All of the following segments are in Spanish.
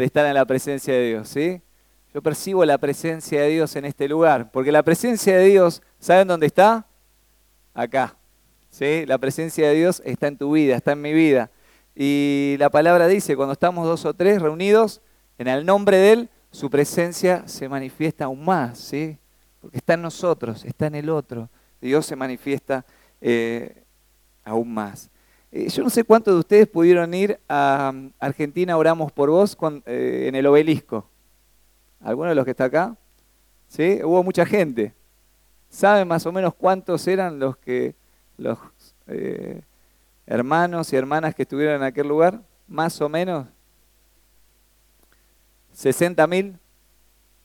de estar en la presencia de Dios, ¿sí? Yo percibo la presencia de Dios en este lugar, porque la presencia de Dios, ¿saben dónde está? Acá. ¿Sí? La presencia de Dios está en tu vida, está en mi vida. Y la palabra dice, cuando estamos dos o tres reunidos, en el nombre de Él, su presencia se manifiesta aún más, ¿sí? Porque está en nosotros, está en el otro. Dios se manifiesta eh, aún más. Eh, yo no sé cuántos de ustedes pudieron ir a um, Argentina, oramos por vos, eh, en el obelisco. ¿Alguno de los que está acá? ¿Sí? Hubo mucha gente. ¿Saben más o menos cuántos eran los que los hermanos y hermanas que estuvieron en aquel lugar? Más o menos. ¿60 mil?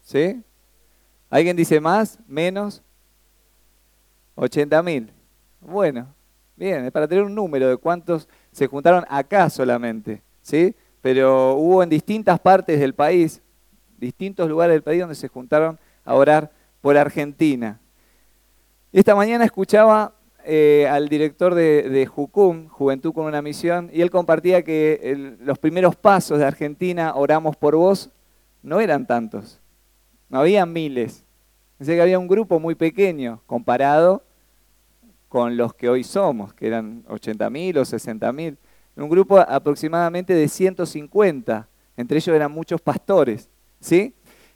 ¿Sí? ¿Alguien dice más? ¿Menos? ¿80 mil? Bueno, bien, es para tener un número de cuántos se juntaron acá solamente, ¿sí? Pero hubo en distintas partes del país, distintos lugares del país donde se juntaron a orar por Argentina. Esta mañana escuchaba eh, al director de, Jucum, Juventud con una Misión, y él compartía que los primeros pasos de Argentina, oramos por vos, no eran tantos, no había miles. Dice que había un grupo muy pequeño comparado con los que hoy somos, que eran 80.000 o 60.000. Un grupo aproximadamente de 150, entre ellos eran muchos pastores, ¿sí?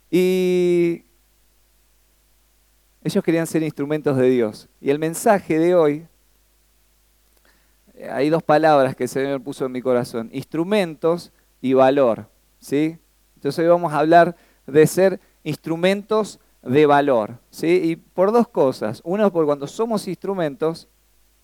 Y ellos querían ser instrumentos de Dios. Y el mensaje de hoy, eh, hay dos palabras que el Señor puso en mi corazón, instrumentos y valor, ¿sí? Entonces hoy vamos a hablar de ser instrumentos de valor. ¿sí? Y por dos cosas. Uno, porque cuando somos instrumentos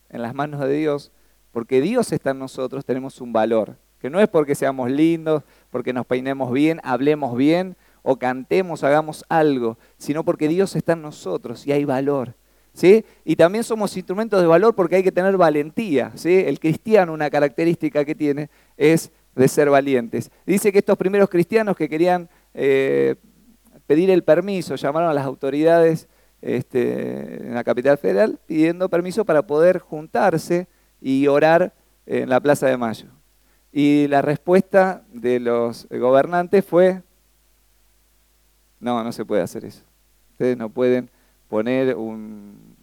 en las manos de Dios, porque Dios está en nosotros, tenemos un valor. Que no es porque seamos lindos, porque nos peinemos bien, hablemos bien o cantemos, hagamos algo, sino porque Dios está en nosotros y hay valor. ¿Sí? Y también somos instrumentos de valor porque hay que tener valentía. ¿sí? El cristiano, una característica que tiene es de ser valientes. Dice que estos primeros cristianos que querían eh, pedir el permiso, llamaron a las autoridades este, en la capital federal pidiendo permiso para poder juntarse y orar en la Plaza de Mayo. Y la respuesta de los gobernantes fue, no, no se puede hacer eso. Ustedes no pueden poner un,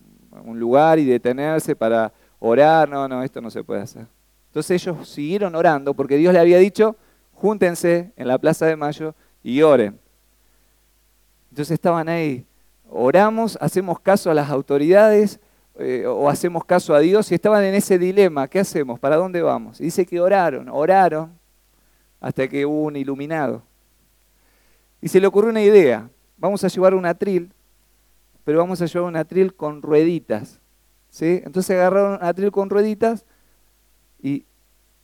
un lugar y detenerse para orar, no, no, esto no se puede hacer. Entonces ellos siguieron orando porque Dios le había dicho, júntense en la Plaza de Mayo y oren. Entonces estaban ahí, oramos, hacemos caso a las autoridades eh, o hacemos caso a Dios y estaban en ese dilema, ¿qué hacemos? ¿Para dónde vamos? Y dice que oraron, oraron hasta que hubo un iluminado. Y se le ocurrió una idea, vamos a llevar un atril, pero vamos a llevar un atril con rueditas. ¿sí? Entonces agarraron un atril con rueditas y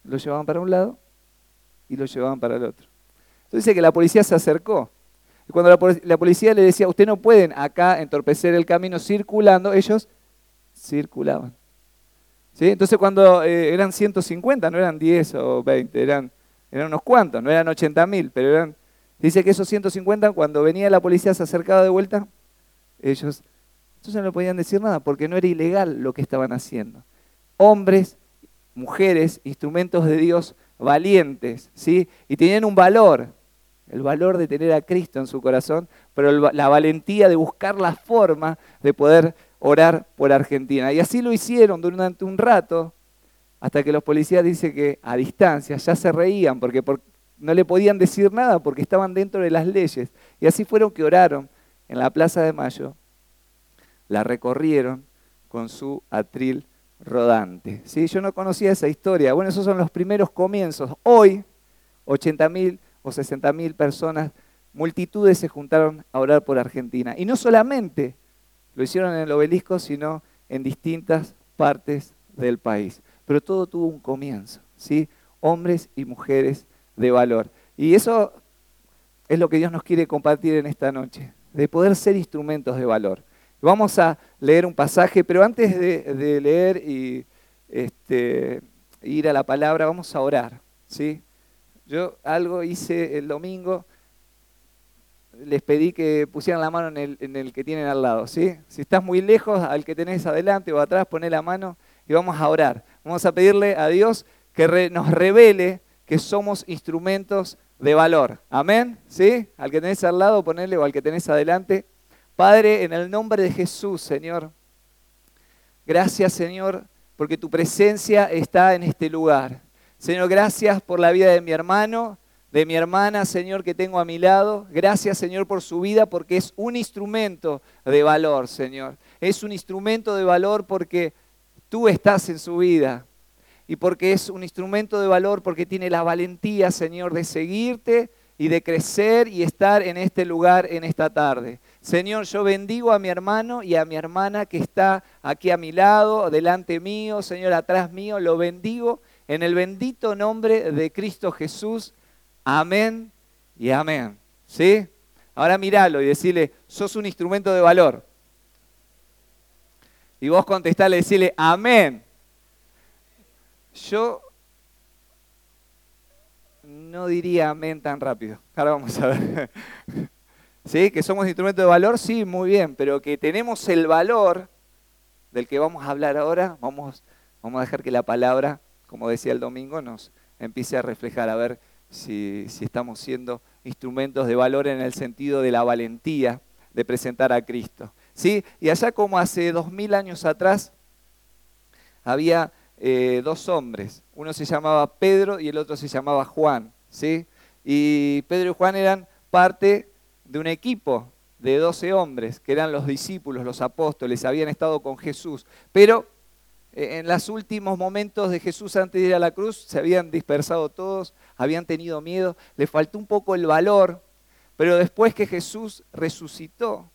lo llevaban para un lado y lo llevaban para el otro. Entonces dice que la policía se acercó y cuando la, policía le decía, usted no pueden acá entorpecer el camino circulando, ellos circulaban. ¿Sí? Entonces cuando eh, eran 150, no eran 10 o 20, eran, eran unos cuantos, no eran 80 mil, pero eran... Dice que esos 150, cuando venía la policía, se acercaba de vuelta, ellos entonces no podían decir nada porque no era ilegal lo que estaban haciendo. Hombres, mujeres, instrumentos de Dios valientes, ¿sí? Y tenían un valor, el valor de tener a Cristo en su corazón, pero la valentía de buscar la forma de poder orar por Argentina. Y así lo hicieron durante un rato, hasta que los policías dicen que a distancia ya se reían, porque no le podían decir nada porque estaban dentro de las leyes. Y así fueron que oraron en la Plaza de Mayo, la recorrieron con su atril rodante. ¿Sí? Yo no conocía esa historia. Bueno, esos son los primeros comienzos. Hoy, 80.000 o 60 mil personas, multitudes se juntaron a orar por Argentina. Y no solamente lo hicieron en el obelisco, sino en distintas partes del país. Pero todo tuvo un comienzo, ¿sí? Hombres y mujeres de valor. Y eso es lo que Dios nos quiere compartir en esta noche, de poder ser instrumentos de valor. Vamos a leer un pasaje, pero antes de, leer y este, ir a la palabra, vamos a orar, ¿sí? Yo algo hice el domingo, les pedí que pusieran la mano en el, que tienen al lado, ¿sí? Si estás muy lejos, al que tenés adelante o atrás, poné la mano y vamos a orar. Vamos a pedirle a Dios que nos revele que somos instrumentos de valor. Amén. ¿Sí? Al que tenés al lado, ponele o al que tenés adelante. Padre, en el nombre de Jesús, Señor. Gracias, Señor, porque tu presencia está en este lugar. Señor, gracias por la vida de mi hermano, de mi hermana, Señor, que tengo a mi lado. Gracias, Señor, por su vida, porque es un instrumento de valor, Señor. Es un instrumento de valor porque tú estás en su vida y porque es un instrumento de valor, porque tiene la valentía, Señor, de seguirte y de crecer y estar en este lugar en esta tarde. Señor, yo bendigo a mi hermano y a mi hermana que está aquí a mi lado, delante mío, Señor, atrás mío, lo bendigo en el bendito nombre de Cristo Jesús. Amén y amén. ¿Sí? Ahora míralo y decirle, sos un instrumento de valor. Y vos contestale, decirle, amén. Yo no diría amén tan rápido. Ahora vamos a ver. ¿Sí? Que somos instrumentos de valor, sí, muy bien, pero que tenemos el valor del que vamos a hablar ahora, vamos, vamos a dejar que la palabra, como decía el domingo, nos empiece a reflejar, a ver si, si estamos siendo instrumentos de valor en el sentido de la valentía de presentar a Cristo. ¿Sí? Y allá como hace dos mil años atrás, había eh, dos hombres. Uno se llamaba Pedro y el otro se llamaba Juan. ¿sí? Y Pedro y Juan eran parte de un equipo de doce hombres, que eran los discípulos, los apóstoles, habían estado con Jesús. Pero en los últimos momentos de Jesús antes de ir a la cruz se habían dispersado todos, habían tenido miedo, le faltó un poco el valor, pero después que Jesús resucitó,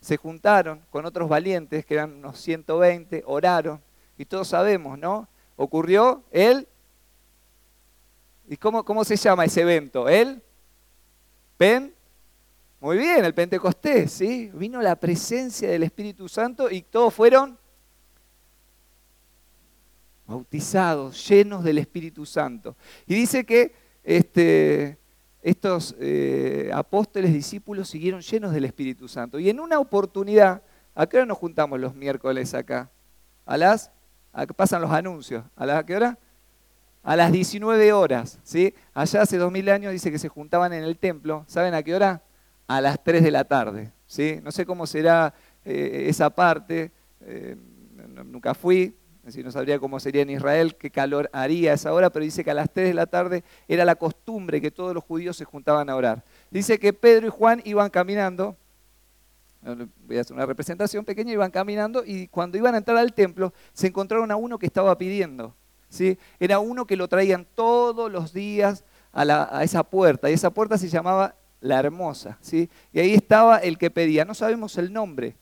se juntaron con otros valientes, que eran unos 120, oraron, y todos sabemos, ¿no? Ocurrió el... ¿Y cómo, cómo se llama ese evento? El Pen... Muy bien, el Pentecostés, ¿sí? Vino la presencia del Espíritu Santo y todos fueron bautizados, llenos del Espíritu Santo. Y dice que este, estos eh, apóstoles, discípulos, siguieron llenos del Espíritu Santo. Y en una oportunidad, ¿a qué hora nos juntamos los miércoles acá? A las pasan los anuncios. ¿A la qué hora? A las 19 horas. ¿sí? Allá hace 2000 años dice que se juntaban en el templo. ¿Saben a qué hora? A las 3 de la tarde. ¿sí? No sé cómo será eh, esa parte. Eh, nunca fui. No sabría cómo sería en Israel, qué calor haría a esa hora, pero dice que a las 3 de la tarde era la costumbre que todos los judíos se juntaban a orar. Dice que Pedro y Juan iban caminando voy a hacer una representación pequeña, iban caminando y cuando iban a entrar al templo se encontraron a uno que estaba pidiendo. ¿sí? Era uno que lo traían todos los días a, esa puerta y esa puerta se llamaba La Hermosa. ¿sí? Y ahí estaba el que pedía, no sabemos el nombre,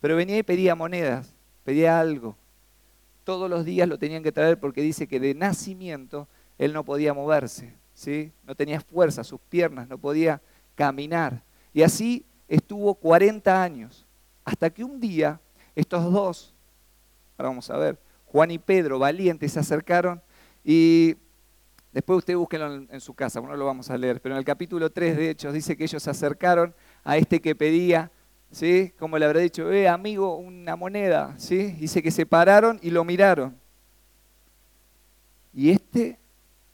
pero venía y pedía monedas, pedía algo. Todos los días lo tenían que traer porque dice que de nacimiento él no podía moverse, ¿sí? no tenía fuerza, sus piernas, no podía caminar. Y así estuvo 40 años, hasta que un día estos dos, ahora vamos a ver, Juan y Pedro, valientes, se acercaron y después usted búsquenlo en, su casa, no lo vamos a leer, pero en el capítulo 3 de Hechos dice que ellos se acercaron a este que pedía, ¿sí? Como le habrá dicho, eh, amigo, una moneda, ¿sí? Dice que se pararon y lo miraron. Y este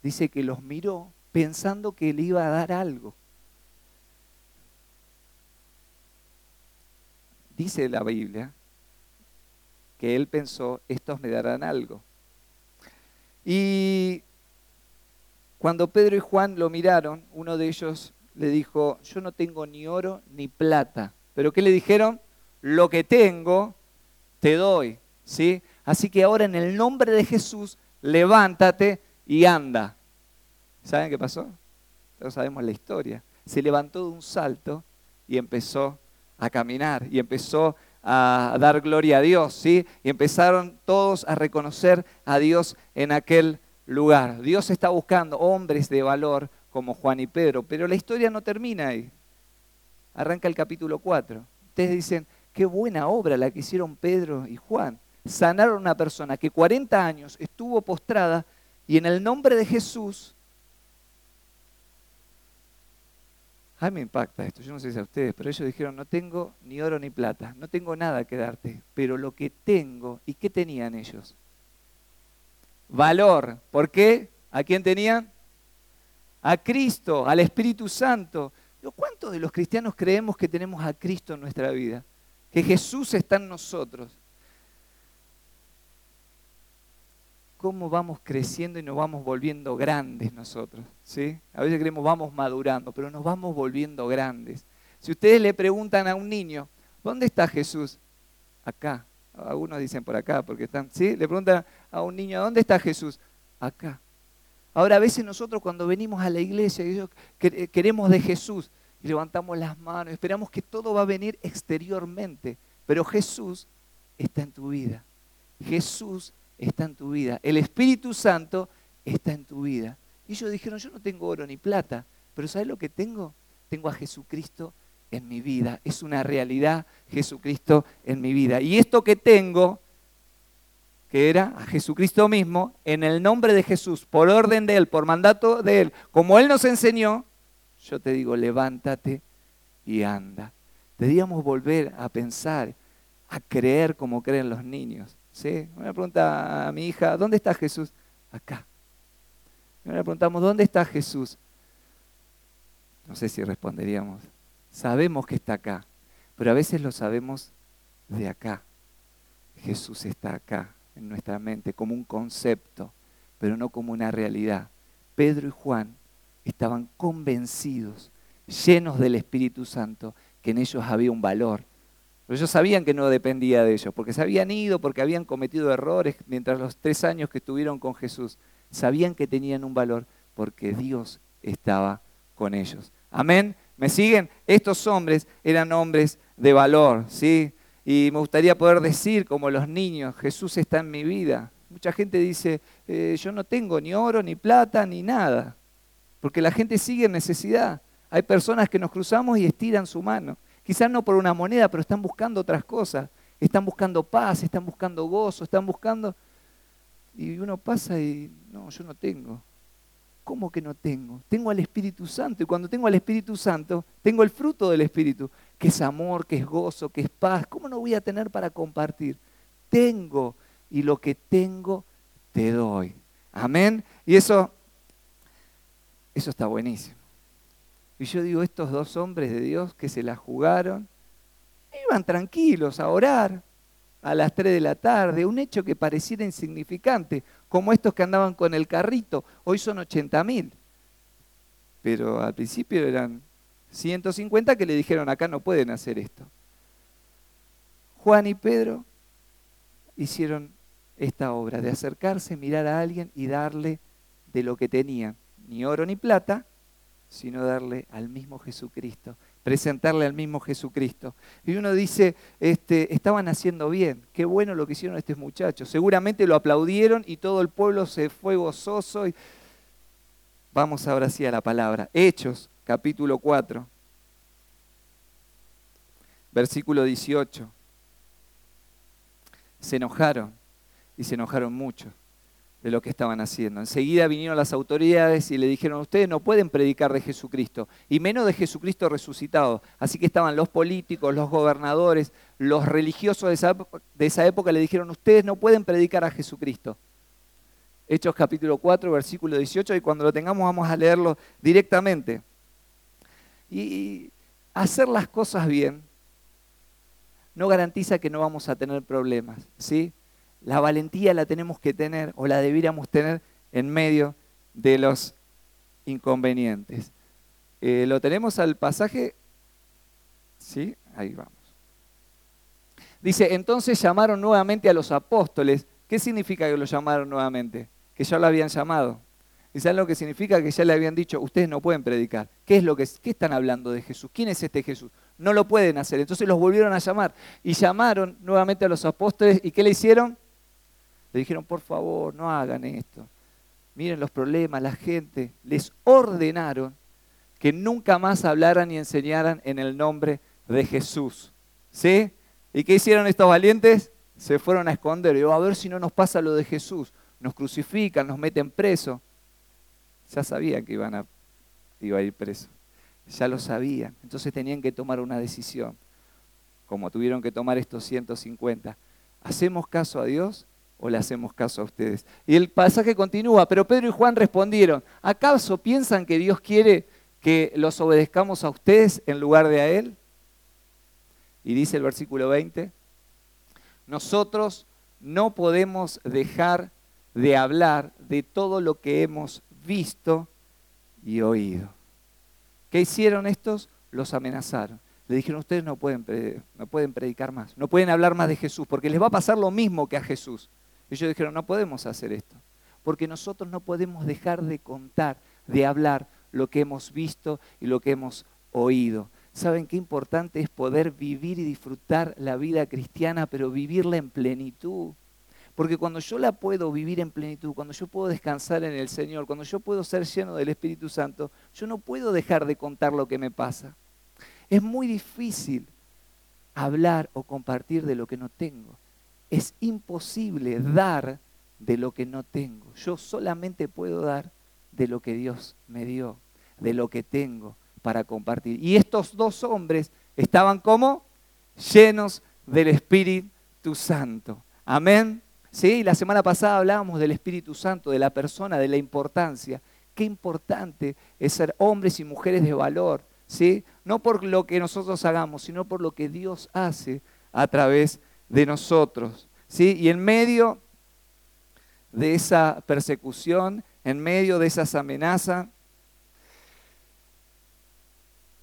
dice que los miró pensando que le iba a dar algo. dice la Biblia que él pensó, estos me darán algo. Y cuando Pedro y Juan lo miraron, uno de ellos le dijo, yo no tengo ni oro ni plata. ¿Pero qué le dijeron? Lo que tengo, te doy. ¿sí? Así que ahora en el nombre de Jesús, levántate y anda. ¿Saben qué pasó? Todos sabemos la historia. Se levantó de un salto y empezó a caminar y empezó a dar gloria a Dios, ¿sí? Y empezaron todos a reconocer a Dios en aquel lugar. Dios está buscando hombres de valor como Juan y Pedro, pero la historia no termina ahí. Arranca el capítulo 4. Ustedes dicen, qué buena obra la que hicieron Pedro y Juan. Sanaron a una persona que 40 años estuvo postrada y en el nombre de Jesús A mí me impacta esto, yo no sé si a ustedes, pero ellos dijeron, no tengo ni oro ni plata, no tengo nada que darte, pero lo que tengo, ¿y qué tenían ellos? Valor. ¿Por qué? ¿A quién tenían? a Cristo, al Espíritu Santo. ¿Cuántos de los cristianos creemos que tenemos a Cristo en nuestra vida? Que Jesús está en nosotros. cómo vamos creciendo y nos vamos volviendo grandes nosotros. ¿sí? A veces creemos vamos madurando, pero nos vamos volviendo grandes. Si ustedes le preguntan a un niño, ¿dónde está Jesús? Acá. Algunos dicen por acá, porque están, ¿sí? Le preguntan a un niño, ¿dónde está Jesús? Acá. Ahora, a veces nosotros cuando venimos a la iglesia queremos de Jesús y levantamos las manos, esperamos que todo va a venir exteriormente, pero Jesús está en tu vida. Jesús está en tu vida. El Espíritu Santo está en tu vida. Y ellos dijeron, yo no tengo oro ni plata, pero ¿sabes lo que tengo? Tengo a Jesucristo en mi vida. Es una realidad Jesucristo en mi vida. Y esto que tengo, que era a Jesucristo mismo, en el nombre de Jesús, por orden de Él, por mandato de Él, como Él nos enseñó, yo te digo, levántate y anda. Debíamos volver a pensar, a creer como creen los niños. ¿Sí? Me pregunta a mi hija, ¿dónde está Jesús? Acá. Me preguntamos, ¿dónde está Jesús? No sé si responderíamos, sabemos que está acá, pero a veces lo sabemos de acá. Jesús está acá, en nuestra mente, como un concepto, pero no como una realidad. Pedro y Juan estaban convencidos, llenos del Espíritu Santo, que en ellos había un valor, pero ellos sabían que no dependía de ellos, porque se habían ido, porque habían cometido errores mientras los tres años que estuvieron con Jesús. Sabían que tenían un valor porque Dios estaba con ellos. Amén. ¿Me siguen? Estos hombres eran hombres de valor, ¿sí? Y me gustaría poder decir, como los niños, Jesús está en mi vida. Mucha gente dice, eh, yo no tengo ni oro, ni plata, ni nada. Porque la gente sigue en necesidad. Hay personas que nos cruzamos y estiran su mano. Quizás no por una moneda, pero están buscando otras cosas. Están buscando paz, están buscando gozo, están buscando... Y uno pasa y, no, yo no tengo. ¿Cómo que no tengo? Tengo al Espíritu Santo y cuando tengo al Espíritu Santo, tengo el fruto del Espíritu, que es amor, que es gozo, que es paz. ¿Cómo no voy a tener para compartir? Tengo y lo que tengo te doy. Amén. Y eso, eso está buenísimo. Y yo digo, estos dos hombres de Dios que se la jugaron, iban tranquilos a orar a las 3 de la tarde, un hecho que pareciera insignificante, como estos que andaban con el carrito, hoy son 80 mil. Pero al principio eran 150 que le dijeron, acá no pueden hacer esto. Juan y Pedro hicieron esta obra de acercarse, mirar a alguien y darle de lo que tenían, ni oro ni plata, sino darle al mismo Jesucristo, presentarle al mismo Jesucristo. Y uno dice, este, estaban haciendo bien, qué bueno lo que hicieron estos muchachos. Seguramente lo aplaudieron y todo el pueblo se fue gozoso. Y... Vamos ahora sí a la palabra. Hechos, capítulo 4, versículo 18. Se enojaron y se enojaron mucho de lo que estaban haciendo. Enseguida vinieron las autoridades y le dijeron, ustedes no pueden predicar de Jesucristo, y menos de Jesucristo resucitado. Así que estaban los políticos, los gobernadores, los religiosos de esa, de esa época, le dijeron, ustedes no pueden predicar a Jesucristo. Hechos capítulo 4, versículo 18, y cuando lo tengamos vamos a leerlo directamente. Y hacer las cosas bien no garantiza que no vamos a tener problemas, ¿sí? La valentía la tenemos que tener o la debiéramos tener en medio de los inconvenientes. Eh, ¿Lo tenemos al pasaje? Sí, ahí vamos. Dice, entonces llamaron nuevamente a los apóstoles. ¿Qué significa que los llamaron nuevamente? Que ya lo habían llamado. ¿Y saben lo que significa? Que ya le habían dicho, ustedes no pueden predicar. ¿Qué es lo que qué están hablando de Jesús? ¿Quién es este Jesús? No lo pueden hacer. Entonces los volvieron a llamar. Y llamaron nuevamente a los apóstoles. ¿Y qué le hicieron? Le dijeron, por favor, no hagan esto. Miren los problemas, la gente. Les ordenaron que nunca más hablaran y enseñaran en el nombre de Jesús. ¿Sí? ¿Y qué hicieron estos valientes? Se fueron a esconder. Y a ver si no nos pasa lo de Jesús. Nos crucifican, nos meten preso. Ya sabían que iban a, iba a ir preso. Ya lo sabían. Entonces tenían que tomar una decisión. Como tuvieron que tomar estos 150. ¿Hacemos caso a Dios o le hacemos caso a ustedes? Y el pasaje continúa, pero Pedro y Juan respondieron, ¿acaso piensan que Dios quiere que los obedezcamos a ustedes en lugar de a Él? Y dice el versículo 20, nosotros no podemos dejar de hablar de todo lo que hemos visto y oído. ¿Qué hicieron estos? Los amenazaron. Le dijeron, ustedes no pueden, no pueden predicar más, no pueden hablar más de Jesús, porque les va a pasar lo mismo que a Jesús. Ellos dijeron, no podemos hacer esto, porque nosotros no podemos dejar de contar, de hablar lo que hemos visto y lo que hemos oído. ¿Saben qué importante es poder vivir y disfrutar la vida cristiana, pero vivirla en plenitud? Porque cuando yo la puedo vivir en plenitud, cuando yo puedo descansar en el Señor, cuando yo puedo ser lleno del Espíritu Santo, yo no puedo dejar de contar lo que me pasa. Es muy difícil hablar o compartir de lo que no tengo. Es imposible dar de lo que no tengo. Yo solamente puedo dar de lo que Dios me dio, de lo que tengo para compartir. Y estos dos hombres estaban como llenos del Espíritu Santo. Amén. Sí, la semana pasada hablábamos del Espíritu Santo, de la persona, de la importancia. Qué importante es ser hombres y mujeres de valor, ¿sí? No por lo que nosotros hagamos, sino por lo que Dios hace a través de nosotros, ¿sí? Y en medio de esa persecución, en medio de esas amenazas,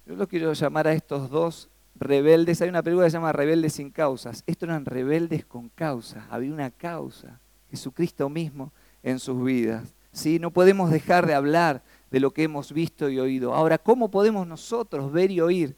yo lo quiero llamar a estos dos rebeldes. Hay una película que se llama Rebeldes sin causas. Estos eran rebeldes con causa. Había una causa. Jesucristo mismo en sus vidas. ¿Sí? No podemos dejar de hablar de lo que hemos visto y oído. Ahora, ¿cómo podemos nosotros ver y oír?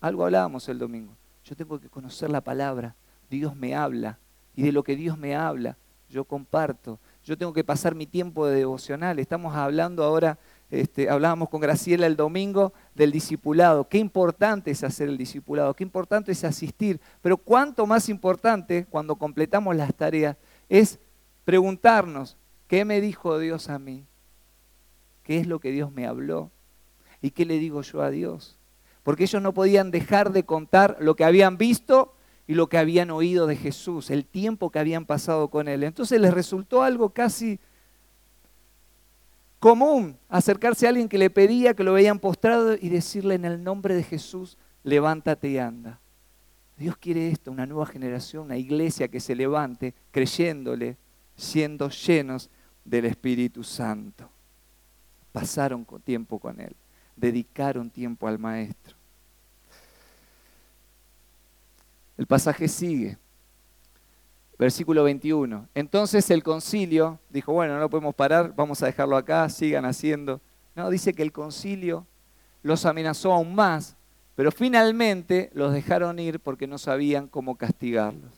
Algo hablábamos el domingo. Yo tengo que conocer la palabra. Dios me habla. Y de lo que Dios me habla, yo comparto. Yo tengo que pasar mi tiempo de devocional. Estamos hablando ahora este, hablábamos con Graciela el domingo del discipulado. Qué importante es hacer el discipulado, qué importante es asistir. Pero cuánto más importante cuando completamos las tareas es preguntarnos, ¿qué me dijo Dios a mí? ¿Qué es lo que Dios me habló? ¿Y qué le digo yo a Dios? Porque ellos no podían dejar de contar lo que habían visto y lo que habían oído de Jesús, el tiempo que habían pasado con Él. Entonces les resultó algo casi común acercarse a alguien que le pedía, que lo veían postrado y decirle en el nombre de Jesús, levántate y anda. Dios quiere esto, una nueva generación, una iglesia que se levante creyéndole, siendo llenos del Espíritu Santo. Pasaron tiempo con Él, dedicaron tiempo al Maestro. El pasaje sigue. Versículo 21. Entonces el concilio dijo, bueno, no podemos parar, vamos a dejarlo acá, sigan haciendo. No, dice que el concilio los amenazó aún más, pero finalmente los dejaron ir porque no sabían cómo castigarlos.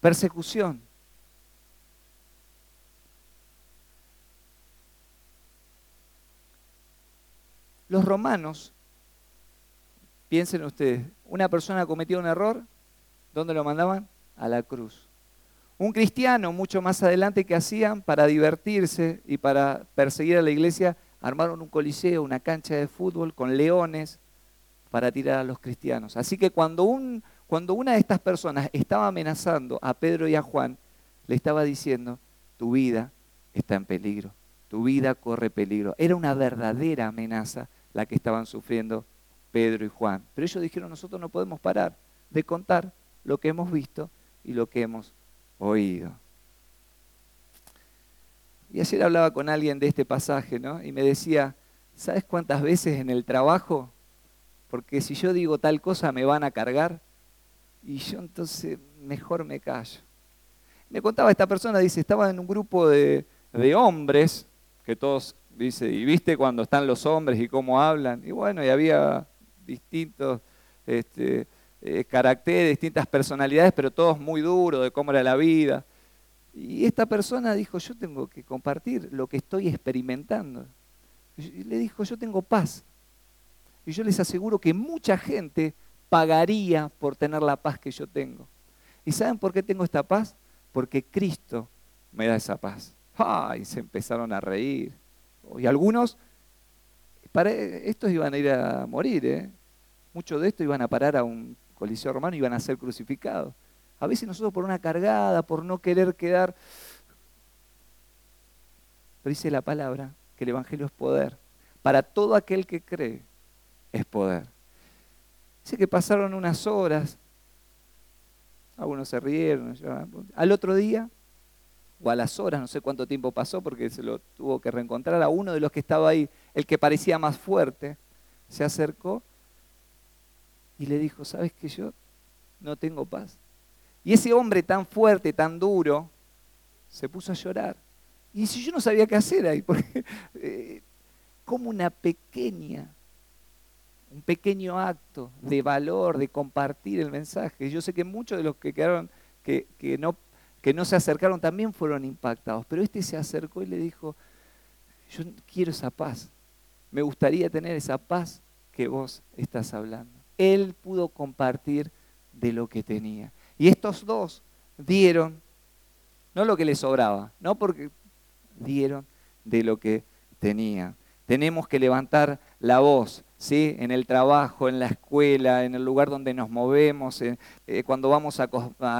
Persecución. Los romanos, piensen ustedes, una persona cometió un error, ¿dónde lo mandaban? a la cruz. Un cristiano, mucho más adelante, que hacían para divertirse y para perseguir a la iglesia, armaron un coliseo, una cancha de fútbol con leones para tirar a los cristianos. Así que cuando, un, cuando una de estas personas estaba amenazando a Pedro y a Juan, le estaba diciendo, tu vida está en peligro, tu vida corre peligro. Era una verdadera amenaza la que estaban sufriendo Pedro y Juan. Pero ellos dijeron, nosotros no podemos parar de contar lo que hemos visto y lo que hemos oído. Y ayer hablaba con alguien de este pasaje, ¿no? Y me decía, ¿sabes cuántas veces en el trabajo? Porque si yo digo tal cosa me van a cargar. Y yo entonces mejor me callo. Me contaba esta persona, dice, estaba en un grupo de, de hombres, que todos, dice, y viste cuando están los hombres y cómo hablan. Y bueno, y había distintos este, eh, caracteres, distintas personalidades, pero todos muy duros de cómo era la vida. Y esta persona dijo, yo tengo que compartir lo que estoy experimentando. Y le dijo, yo tengo paz. Y yo les aseguro que mucha gente pagaría por tener la paz que yo tengo. ¿Y saben por qué tengo esta paz? Porque Cristo me da esa paz. ¡Ay! Se empezaron a reír. Y algunos, para, estos iban a ir a morir, ¿eh? Muchos de estos iban a parar a un coliseo romano iban a ser crucificados. A veces nosotros por una cargada, por no querer quedar... Pero dice la palabra que el Evangelio es poder. Para todo aquel que cree es poder. Dice que pasaron unas horas, algunos se rieron, al otro día, o a las horas, no sé cuánto tiempo pasó porque se lo tuvo que reencontrar a uno de los que estaba ahí, el que parecía más fuerte, se acercó y le dijo, ¿sabes que yo no tengo paz? Y ese hombre tan fuerte, tan duro, se puso a llorar. Y si yo no sabía qué hacer ahí, eh, como una pequeña, un pequeño acto de valor, de compartir el mensaje. Yo sé que muchos de los que quedaron, que, que, no, que no se acercaron también fueron impactados, pero este se acercó y le dijo, yo quiero esa paz, me gustaría tener esa paz que vos estás hablando. Él pudo compartir de lo que tenía. Y estos dos dieron, no lo que les sobraba, no porque dieron de lo que tenían. Tenemos que levantar la voz, ¿sí? En el trabajo, en la escuela, en el lugar donde nos movemos, eh, cuando vamos a,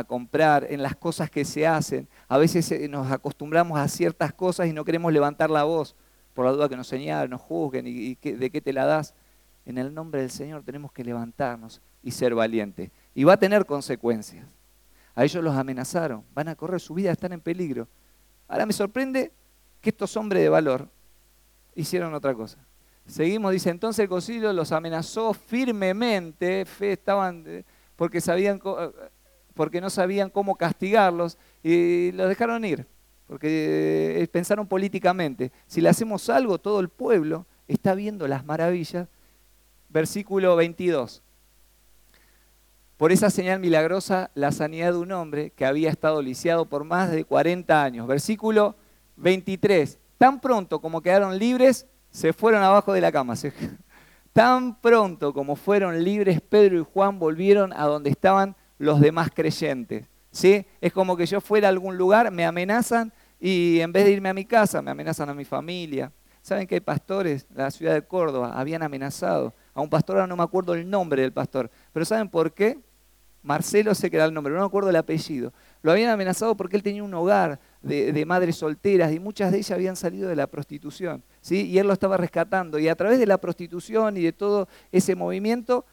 comprar, en las cosas que se hacen. A veces eh, nos acostumbramos a ciertas cosas y no queremos levantar la voz por la duda que nos señalen, nos juzguen y, de qué te la das. En el nombre del Señor tenemos que levantarnos y ser valientes y va a tener consecuencias. A ellos los amenazaron, van a correr su vida, están en peligro. Ahora me sorprende que estos hombres de valor hicieron otra cosa. Seguimos, dice, entonces el concilio los amenazó firmemente, fe, estaban, eh, porque, sabían, eh, porque no sabían cómo castigarlos y los dejaron ir, porque eh, pensaron políticamente, si le hacemos algo, todo el pueblo está viendo las maravillas. Versículo 22. Por esa señal milagrosa, la sanidad de un hombre que había estado lisiado por más de 40 años. Versículo 23. Tan pronto como quedaron libres, se fueron abajo de la cama. Tan pronto como fueron libres, Pedro y Juan volvieron a donde estaban los demás creyentes. ¿Sí? Es como que yo fuera a algún lugar, me amenazan y en vez de irme a mi casa, me amenazan a mi familia. ¿Saben que hay pastores? La ciudad de Córdoba habían amenazado a un pastor, ahora no me acuerdo el nombre del pastor, pero ¿saben por qué? Marcelo sé que era el nombre, no me acuerdo el apellido. Lo habían amenazado porque él tenía un hogar de, madres solteras y muchas de ellas habían salido de la prostitución. ¿sí? Y él lo estaba rescatando. Y a través de la prostitución y de todo ese movimiento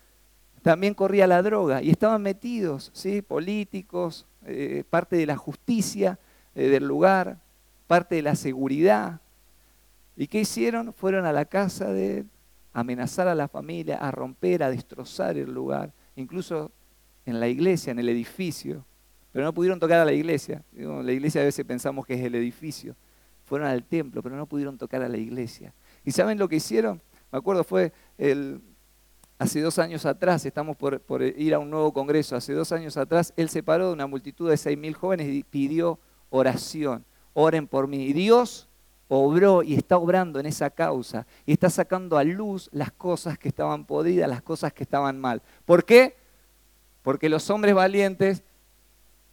también corría la droga. Y estaban metidos, ¿sí? políticos, eh, parte de la justicia eh, del lugar, parte de la seguridad. ¿Y qué hicieron? Fueron a la casa de amenazar a la familia, a romper, a destrozar el lugar. Incluso en la iglesia, en el edificio, pero no pudieron tocar a la iglesia. La iglesia a veces pensamos que es el edificio. Fueron al templo, pero no pudieron tocar a la iglesia. ¿Y saben lo que hicieron? Me acuerdo, fue el, hace dos años atrás, estamos por, ir a un nuevo congreso, hace dos años atrás, él se paró de una multitud de seis mil jóvenes y pidió oración. Oren por mí. Y Dios obró y está obrando en esa causa y está sacando a luz las cosas que estaban podridas, las cosas que estaban mal. ¿Por qué? porque los hombres valientes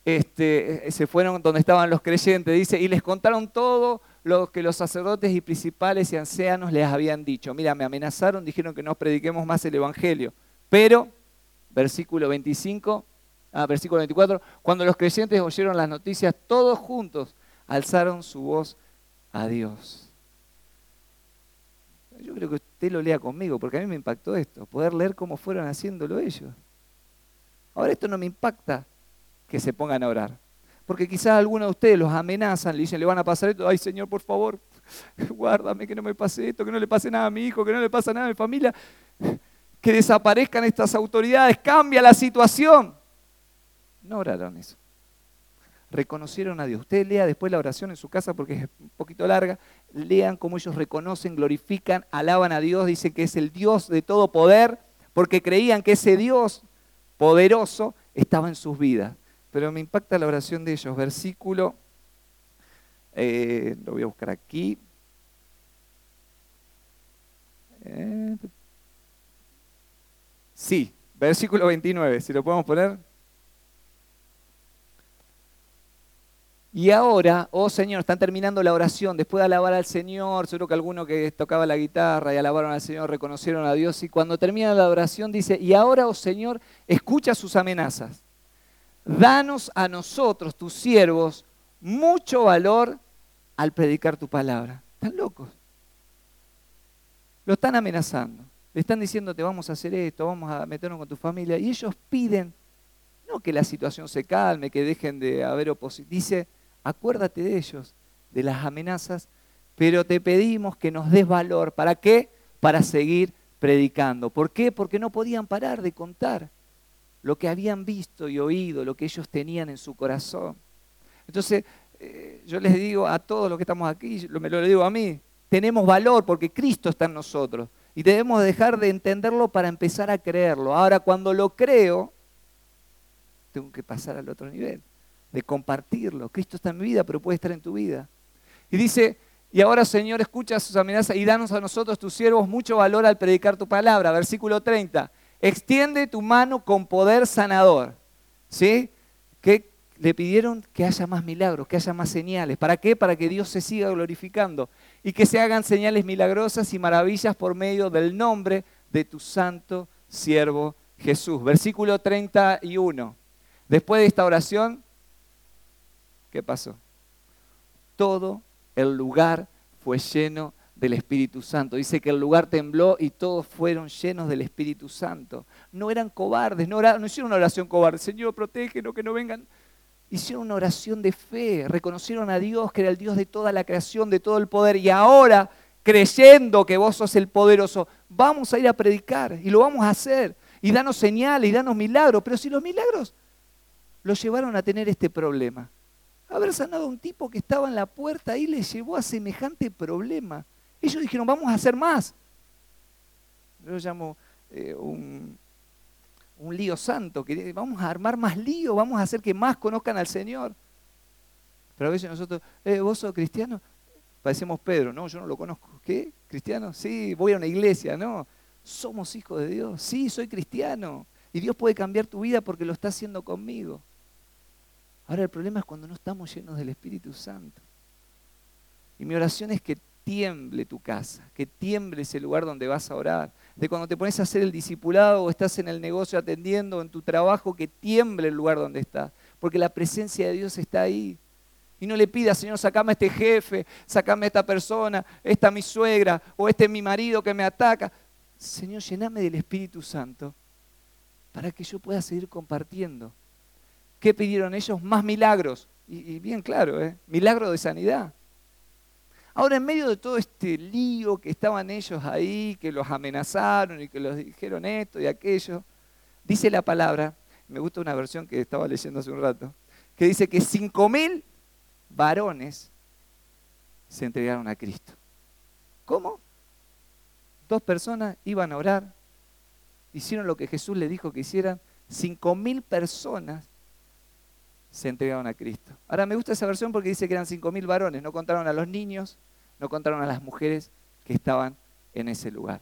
este, se fueron donde estaban los creyentes, dice, y les contaron todo lo que los sacerdotes y principales y ancianos les habían dicho. Mira, me amenazaron, dijeron que no prediquemos más el Evangelio. Pero, versículo 25, ah, versículo 24, cuando los creyentes oyeron las noticias, todos juntos alzaron su voz a Dios. Yo creo que usted lo lea conmigo, porque a mí me impactó esto, poder leer cómo fueron haciéndolo ellos. Ahora esto no me impacta que se pongan a orar. Porque quizás algunos de ustedes los amenazan, le dicen, le van a pasar esto, ay Señor, por favor, guárdame que no me pase esto, que no le pase nada a mi hijo, que no le pase nada a mi familia, que desaparezcan estas autoridades, cambia la situación. No oraron eso. Reconocieron a Dios. Usted lea después la oración en su casa porque es un poquito larga. Lean cómo ellos reconocen, glorifican, alaban a Dios, dicen que es el Dios de todo poder, porque creían que ese Dios poderoso estaba en sus vidas. Pero me impacta la oración de ellos. Versículo, eh, lo voy a buscar aquí. Eh, sí, versículo 29, si lo podemos poner. Y ahora, oh Señor, están terminando la oración, después de alabar al Señor, seguro que alguno que tocaba la guitarra y alabaron al Señor reconocieron a Dios, y cuando termina la oración dice, y ahora, oh Señor, escucha sus amenazas. danos a nosotros, tus siervos, mucho valor al predicar tu palabra. Están locos. Lo están amenazando. Le están diciendo, te vamos a hacer esto, vamos a meternos con tu familia. Y ellos piden, no que la situación se calme, que dejen de haber oposición. Dice, acuérdate de ellos, de las amenazas, pero te pedimos que nos des valor. ¿Para qué? Para seguir predicando. ¿Por qué? Porque no podían parar de contar lo que habían visto y oído, lo que ellos tenían en su corazón. Entonces, eh, yo les digo a todos los que estamos aquí, me lo digo a mí, tenemos valor porque Cristo está en nosotros. Y debemos dejar de entenderlo para empezar a creerlo. Ahora, cuando lo creo, tengo que pasar al otro nivel, de compartirlo. Cristo está en mi vida, pero puede estar en tu vida. Y dice, y ahora Señor, escucha sus amenazas y danos a nosotros, tus siervos, mucho valor al predicar tu palabra. Versículo 30. Extiende tu mano con poder sanador. ¿Sí? Que le pidieron que haya más milagros, que haya más señales. ¿Para qué? Para que Dios se siga glorificando y que se hagan señales milagrosas y maravillas por medio del nombre de tu santo siervo Jesús. Versículo 31. Después de esta oración, ¿qué pasó? Todo el lugar fue lleno del Espíritu Santo. Dice que el lugar tembló y todos fueron llenos del Espíritu Santo. No eran cobardes, no, hicieron una oración cobarde. Señor, protégenos, que no vengan. Hicieron una oración de fe, reconocieron a Dios que era el Dios de toda la creación, de todo el poder. Y ahora, creyendo que vos sos el poderoso, vamos a ir a predicar y lo vamos a hacer. Y danos señales y danos milagros. Pero si los milagros los llevaron a tener este problema haber sanado a un tipo que estaba en la puerta y le llevó a semejante problema. Ellos dijeron, vamos a hacer más. Yo llamo eh, un, lío santo, que vamos a armar más lío, vamos a hacer que más conozcan al Señor. Pero a veces nosotros, eh, ¿vos sos cristiano? Parecemos Pedro, no, yo no lo conozco. ¿Qué? ¿Cristiano? Sí, voy a una iglesia, no. Somos hijos de Dios, sí, soy cristiano. Y Dios puede cambiar tu vida porque lo está haciendo conmigo. Ahora el problema es cuando no estamos llenos del Espíritu Santo. Y mi oración es que tiemble tu casa, que tiemble ese lugar donde vas a orar. De cuando te pones a hacer el discipulado o estás en el negocio atendiendo, en tu trabajo, que tiemble el lugar donde estás. Porque la presencia de Dios está ahí. Y no le pidas, Señor, sacame a este jefe, sacame a esta persona, esta mi suegra o este es mi marido que me ataca. Señor, llename del Espíritu Santo para que yo pueda seguir compartiendo ¿Qué pidieron ellos? Más milagros. Y, bien claro, ¿eh? milagro de sanidad. Ahora, en medio de todo este lío que estaban ellos ahí, que los amenazaron y que los dijeron esto y aquello, dice la palabra, me gusta una versión que estaba leyendo hace un rato, que dice que cinco mil varones se entregaron a Cristo. ¿Cómo? Dos personas iban a orar, hicieron lo que Jesús les dijo que hicieran, cinco mil personas se entregaron a Cristo. Ahora me gusta esa versión porque dice que eran 5.000 varones, no contaron a los niños, no contaron a las mujeres que estaban en ese lugar.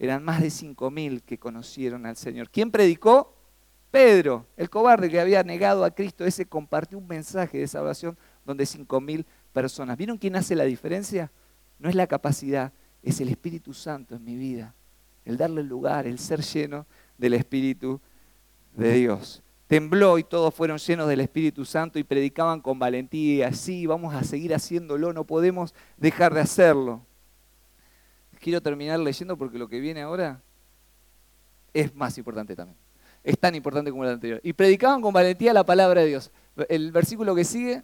Eran más de 5.000 que conocieron al Señor. ¿Quién predicó? Pedro, el cobarde que había negado a Cristo, ese compartió un mensaje de salvación donde 5.000 personas. ¿Vieron quién hace la diferencia? No es la capacidad, es el Espíritu Santo en mi vida. El darle lugar, el ser lleno del Espíritu de Dios tembló y todos fueron llenos del Espíritu Santo y predicaban con valentía. Sí, vamos a seguir haciéndolo, no podemos dejar de hacerlo. Quiero terminar leyendo porque lo que viene ahora es más importante también. Es tan importante como el anterior. Y predicaban con valentía la palabra de Dios. El versículo que sigue,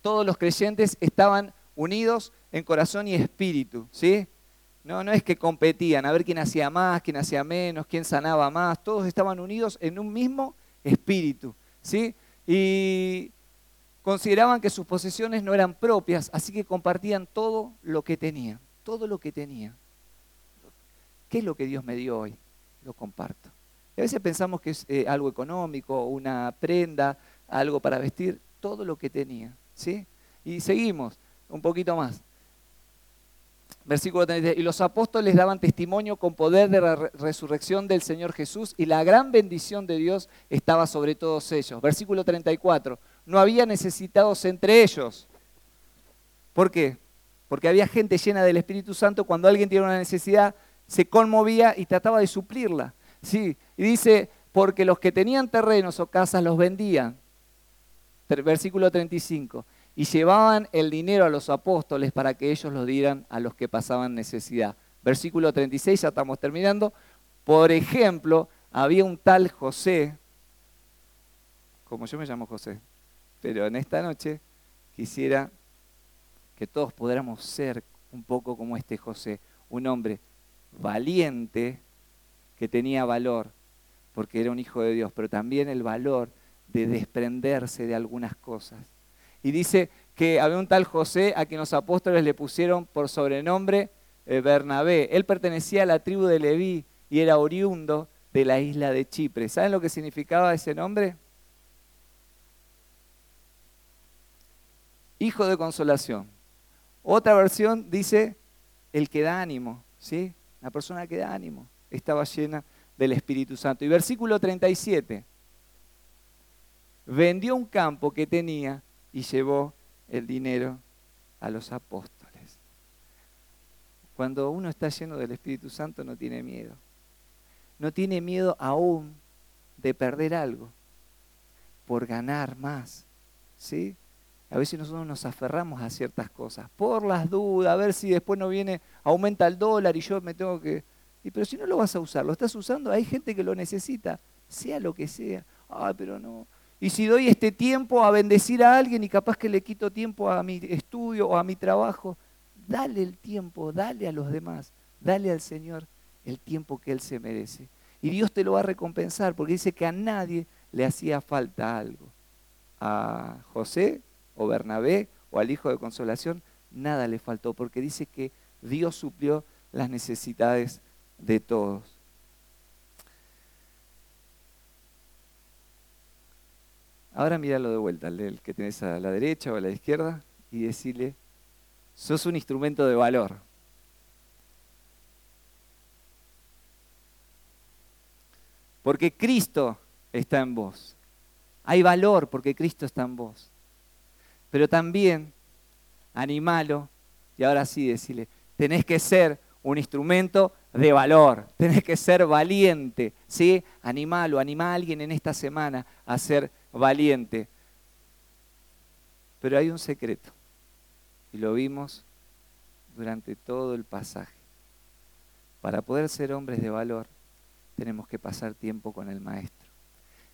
todos los creyentes estaban unidos en corazón y espíritu, ¿sí? No, no es que competían a ver quién hacía más, quién hacía menos, quién sanaba más. Todos estaban unidos en un mismo espíritu. ¿sí? Y consideraban que sus posesiones no eran propias, así que compartían todo lo que tenían. Todo lo que tenían. ¿Qué es lo que Dios me dio hoy? Lo comparto. a veces pensamos que es eh, algo económico, una prenda, algo para vestir, todo lo que tenía. ¿sí? Y seguimos un poquito más. Versículo 33. Y los apóstoles daban testimonio con poder de la resurrección del Señor Jesús y la gran bendición de Dios estaba sobre todos ellos. Versículo 34. No había necesitados entre ellos. ¿Por qué? Porque había gente llena del Espíritu Santo. Cuando alguien tiene una necesidad, se conmovía y trataba de suplirla. Sí, y dice, porque los que tenían terrenos o casas los vendían. Versículo 35. Y llevaban el dinero a los apóstoles para que ellos lo dieran a los que pasaban necesidad. Versículo 36, ya estamos terminando. Por ejemplo, había un tal José, como yo me llamo José, pero en esta noche quisiera que todos pudiéramos ser un poco como este José, un hombre valiente que tenía valor, porque era un hijo de Dios, pero también el valor de desprenderse de algunas cosas. Y dice que había un tal José a quien los apóstoles le pusieron por sobrenombre eh, Bernabé. Él pertenecía a la tribu de Leví y era oriundo de la isla de Chipre. ¿Saben lo que significaba ese nombre? Hijo de consolación. Otra versión dice el que da ánimo, ¿sí? La persona que da ánimo. Estaba llena del Espíritu Santo. Y versículo 37. Vendió un campo que tenía y llevó el dinero a los apóstoles. Cuando uno está lleno del Espíritu Santo no tiene miedo no tiene miedo aún de perder algo por ganar más. ¿Sí? A veces nosotros nos aferramos a ciertas cosas por las dudas, a ver si después no viene, aumenta el dólar y yo me tengo que... Y pero si no lo vas a usar, lo estás usando, hay gente que lo necesita, sea lo que sea. Ah, pero no. Y si doy este tiempo a bendecir a alguien y capaz que le quito tiempo a mi estudio o a mi trabajo, dale el tiempo, dale a los demás, dale al Señor el tiempo que Él se merece. Y Dios te lo va a recompensar porque dice que a nadie le hacía falta algo. A José o Bernabé o al Hijo de Consolación, nada le faltó porque dice que Dios suplió las necesidades de todos. Ahora míralo de vuelta, el que tenés a la derecha o a la izquierda, y decirle, sos un instrumento de valor. porque Cristo está en vos. Hay valor porque Cristo está en vos. Pero también animalo y ahora sí decirle, tenés que ser un instrumento de valor, tenés que ser valiente, ¿sí? Animalo, anima a alguien en esta semana a ser valiente. Pero hay un secreto y lo vimos durante todo el pasaje. Para poder ser hombres de valor, tenemos que pasar tiempo con el Maestro.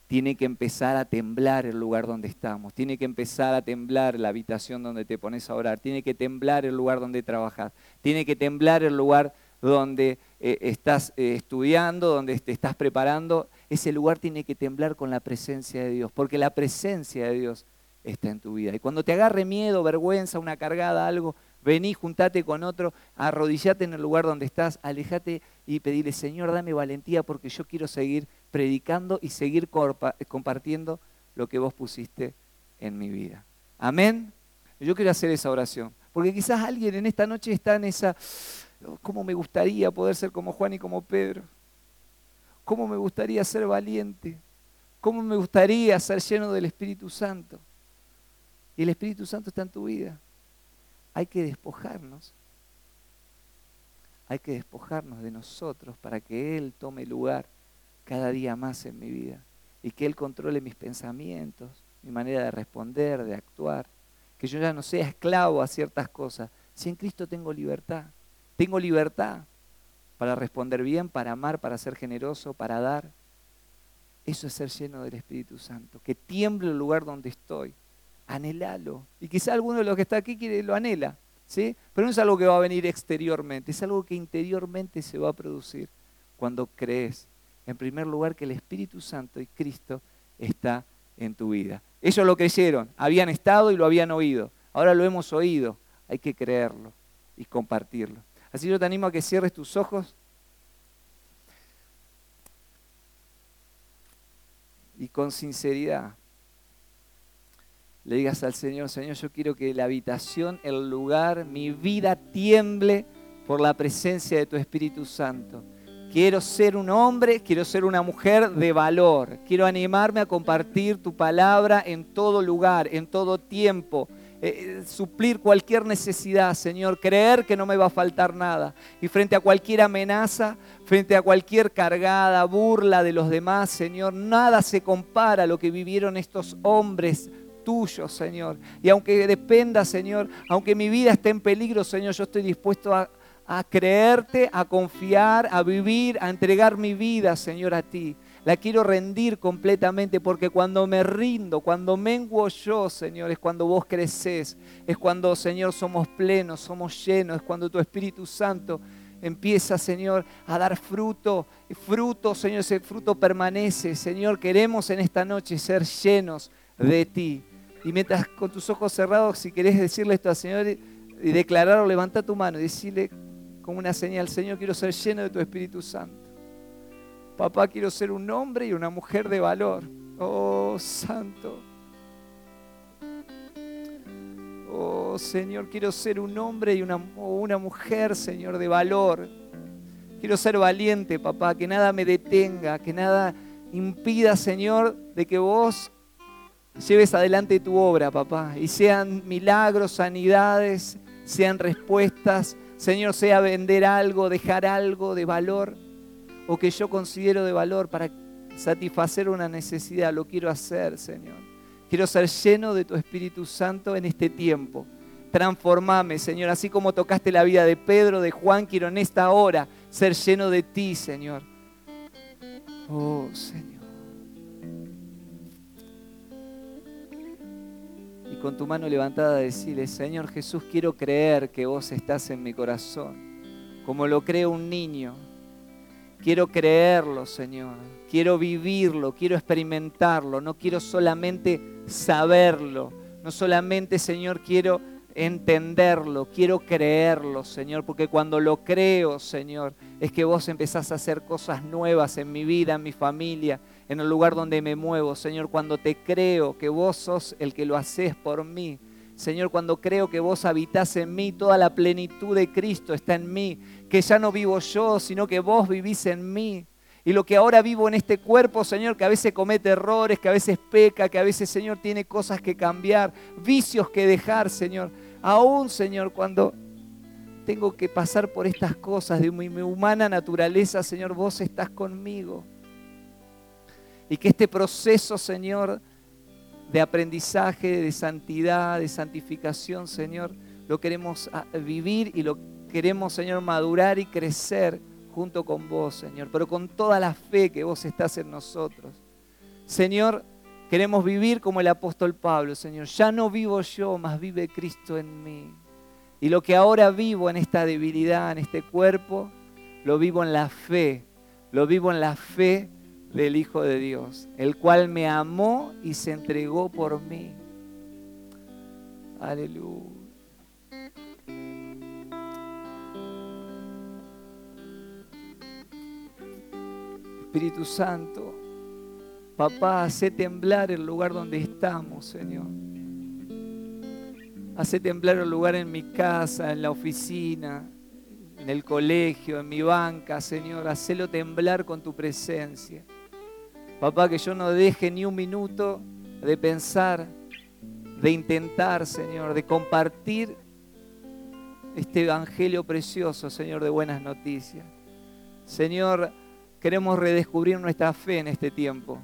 Tiene que empezar a temblar el lugar donde estamos, tiene que empezar a temblar la habitación donde te pones a orar, tiene que temblar el lugar donde trabajas, tiene que temblar el lugar donde eh, estás eh, estudiando, donde te estás preparando. Ese lugar tiene que temblar con la presencia de Dios, porque la presencia de Dios está en tu vida. Y cuando te agarre miedo, vergüenza, una cargada, algo, vení, juntate con otro, arrodillate en el lugar donde estás, alejate y pedile, Señor, dame valentía porque yo quiero seguir predicando y seguir compartiendo lo que vos pusiste en mi vida. Amén. Yo quiero hacer esa oración, porque quizás alguien en esta noche está en esa, oh, ¿cómo me gustaría poder ser como Juan y como Pedro? ¿Cómo me gustaría ser valiente? ¿Cómo me gustaría ser lleno del Espíritu Santo? Y el Espíritu Santo está en tu vida hay que despojarnos. Hay que despojarnos de nosotros para que Él tome lugar cada día más en mi vida y que Él controle mis pensamientos, mi manera de responder, de actuar, que yo ya no sea esclavo a ciertas cosas. Si en Cristo tengo libertad, tengo libertad para responder bien, para amar, para ser generoso, para dar. Eso es ser lleno del Espíritu Santo, que tiemble el lugar donde estoy anhelalo. Y quizá alguno de los que está aquí quiere, lo anhela, ¿sí? Pero no es algo que va a venir exteriormente, es algo que interiormente se va a producir cuando crees, en primer lugar, que el Espíritu Santo y Cristo está en tu vida. Ellos lo creyeron, habían estado y lo habían oído. Ahora lo hemos oído, hay que creerlo y compartirlo. Así yo te animo a que cierres tus ojos y con sinceridad le digas al Señor, Señor, yo quiero que la habitación, el lugar, mi vida tiemble por la presencia de tu Espíritu Santo. Quiero ser un hombre, quiero ser una mujer de valor. Quiero animarme a compartir tu palabra en todo lugar, en todo tiempo, eh, suplir cualquier necesidad, Señor, creer que no me va a faltar nada. Y frente a cualquier amenaza, frente a cualquier cargada, burla de los demás, Señor, nada se compara a lo que vivieron estos hombres tuyos, Señor. Y aunque dependa, Señor, aunque mi vida esté en peligro, Señor, yo estoy dispuesto a creerte, a confiar, a vivir, a entregar mi vida, Señor, a ti la quiero rendir completamente porque cuando me rindo, cuando menguo yo, Señor, es cuando vos creces, es cuando, Señor, somos plenos, somos llenos, es cuando tu Espíritu Santo empieza, Señor, a dar fruto, fruto, Señor, ese fruto permanece. Señor, queremos en esta noche ser llenos de ti. Y mientras con tus ojos cerrados, si querés decirle esto al Señor y declararlo, levanta tu mano y decirle como una señal, Señor, quiero ser lleno de tu Espíritu Santo. Papá, quiero ser un hombre y una mujer de valor. Oh, santo. Oh, Señor, quiero ser un hombre y una, una mujer, Señor, de valor. Quiero ser valiente, papá, que nada me detenga, que nada impida, Señor, de que vos lleves adelante tu obra, papá. Y sean milagros, sanidades, sean respuestas. Señor, sea vender algo, dejar algo de valor o que yo considero de valor para satisfacer una necesidad, lo quiero hacer, Señor. Quiero ser lleno de tu Espíritu Santo en este tiempo. Transformame, Señor, así como tocaste la vida de Pedro, de Juan, quiero en esta hora ser lleno de ti, Señor. Oh, Señor. Y con tu mano levantada decirle, Señor Jesús, quiero creer que vos estás en mi corazón, como lo cree un niño Quiero creerlo, Señor. Quiero vivirlo, quiero experimentarlo. No quiero solamente saberlo. No solamente, Señor, quiero entenderlo, quiero creerlo, Señor, porque cuando lo creo, Señor, es que vos empezás a hacer cosas nuevas en mi vida, en mi familia, en el lugar donde me muevo, Señor, cuando te creo que vos sos el que lo haces por mí. Señor, cuando creo que vos habitás en mí, toda la plenitud de Cristo está en mí, que ya no vivo yo, sino que vos vivís en mí. Y lo que ahora vivo en este cuerpo, Señor, que a veces comete errores, que a veces peca, que a veces, Señor, tiene cosas que cambiar, vicios que dejar, Señor. Aún, Señor, cuando tengo que pasar por estas cosas de mi, humana naturaleza, Señor, vos estás conmigo. Y que este proceso, Señor, de aprendizaje, de santidad, de santificación, Señor, lo queremos ah, vivir y lo queremos, Señor, madurar y crecer junto con vos, Señor, pero con toda la fe que vos estás en nosotros. Señor, queremos vivir como el apóstol Pablo, Señor. Ya no vivo yo, más vive Cristo en mí. Y lo que ahora vivo en esta debilidad, en este cuerpo, lo vivo en la fe. Lo vivo en la fe del Hijo de Dios, el cual me amó y se entregó por mí. Aleluya. Espíritu Santo, papá, hace temblar el lugar donde estamos, Señor. Hace temblar el lugar en mi casa, en la oficina, en el colegio, en mi banca, Señor. Hacelo temblar con tu presencia. Papá, que yo no deje ni un minuto de pensar, de intentar, Señor, de compartir este evangelio precioso, Señor, de buenas noticias. Señor, Queremos redescubrir nuestra fe en este tiempo.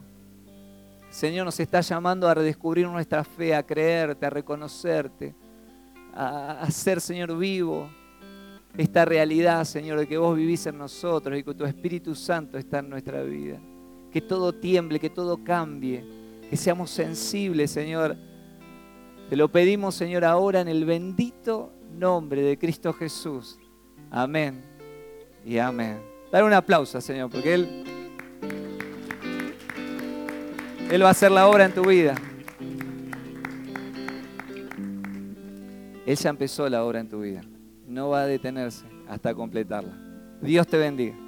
Señor nos está llamando a redescubrir nuestra fe, a creerte, a reconocerte, a hacer, Señor, vivo esta realidad, Señor, de que vos vivís en nosotros y que tu Espíritu Santo está en nuestra vida. Que todo tiemble, que todo cambie, que seamos sensibles, Señor. Te lo pedimos, Señor, ahora en el bendito nombre de Cristo Jesús. Amén y amén. Dar un aplauso, Señor, porque Él, Él va a hacer la obra en tu vida. Él ya empezó la obra en tu vida. No va a detenerse hasta completarla. Dios te bendiga.